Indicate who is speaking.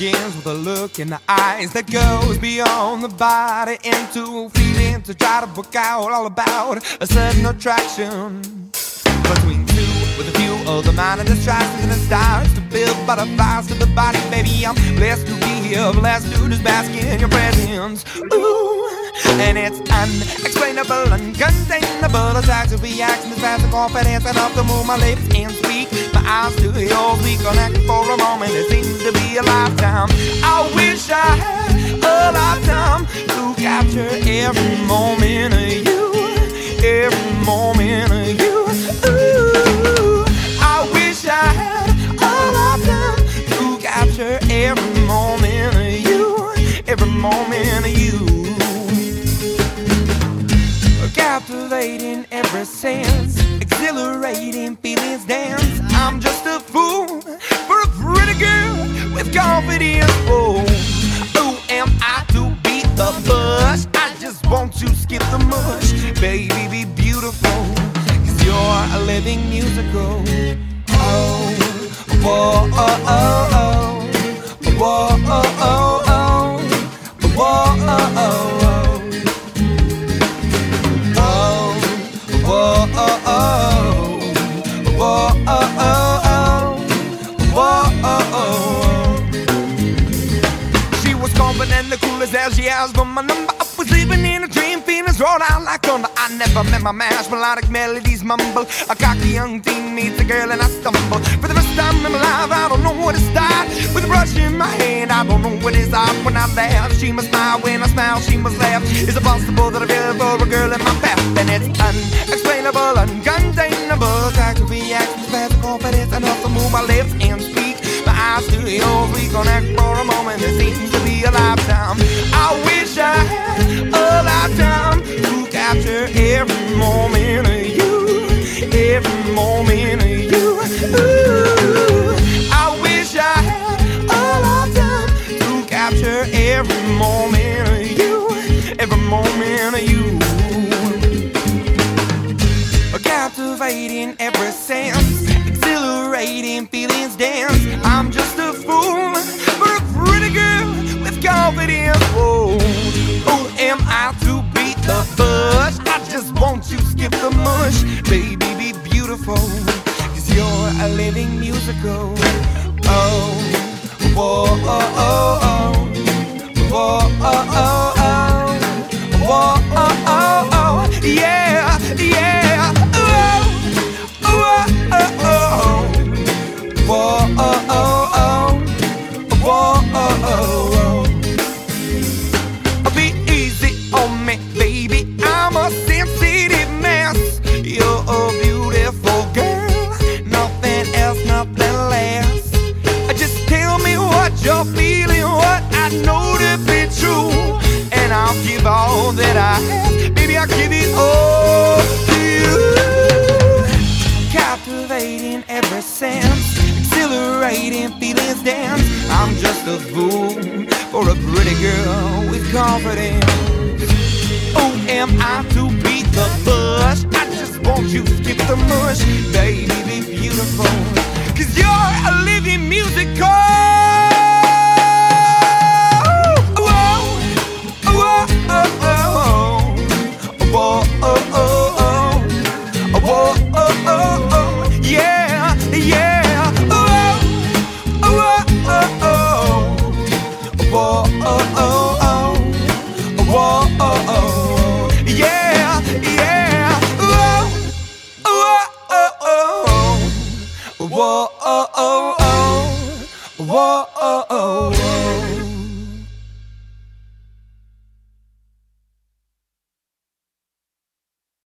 Speaker 1: a look in the eyes that goes beyond the body into feeling to try to book out all about a sudden attraction between two with a few of the and distractions and the stars to build butterflies to the body. Baby, I'm blessed to be here, blessed to just bask in your presence. Ooh, and it's unexplainable, uncontainable. Of reactions, fast and confidence enough to move my lips and speak. Eyes to yours, we connect for a moment. It seems to be a lifetime. I wish I had a lifetime to capture every moment of you, every moment of you. Ooh, I wish I had a lifetime to capture every moment of you, every moment of you. Captivating every sense, exhilarating feelings dance. I'm just a fool for a pretty girl with confidence. Oh, who am I to beat the bush? I just want to skip the mush. Baby, be beautiful, cause you're a living musical. Oh, whoa, oh, oh, oh, she asked for my number. I was living in a dream, feelings rolled out like thunder. I never met my match, melodic melodies mumble. A cocky young teen meets a girl and I stumble. For the first time in my life, I don't know where to start. With a brush in my hand, I don't know what is up when I laugh. She must smile when I smile, she must laugh. Is it possible that I feel for a girl in my path? And it's unexplainable, uncontainable. Attacks and reactions, fast confidence, enough to move my lips and speak. My eyes to yours, we connect for a moment. It seems a lifetime. I wish I had a lifetime to capture every moment of you, every moment of you. Ooh, I wish I had a lifetime to capture every moment of you, every moment of you. Captivating every sense, exhilarating feelings dance. With oh, confidence. Who am I to beat the bush? I just want you skip the mush. Baby, be beautiful, cause you're a living musical. Have. Baby, I'll give it all to you. Captivating every sense, exhilarating feelings dance. I'm just a fool for a pretty girl with confidence. Who am I to beat the bush? I just want you to skip the mush. Baby, be beautiful. Cause you're a living musical. Whoa, oh, oh.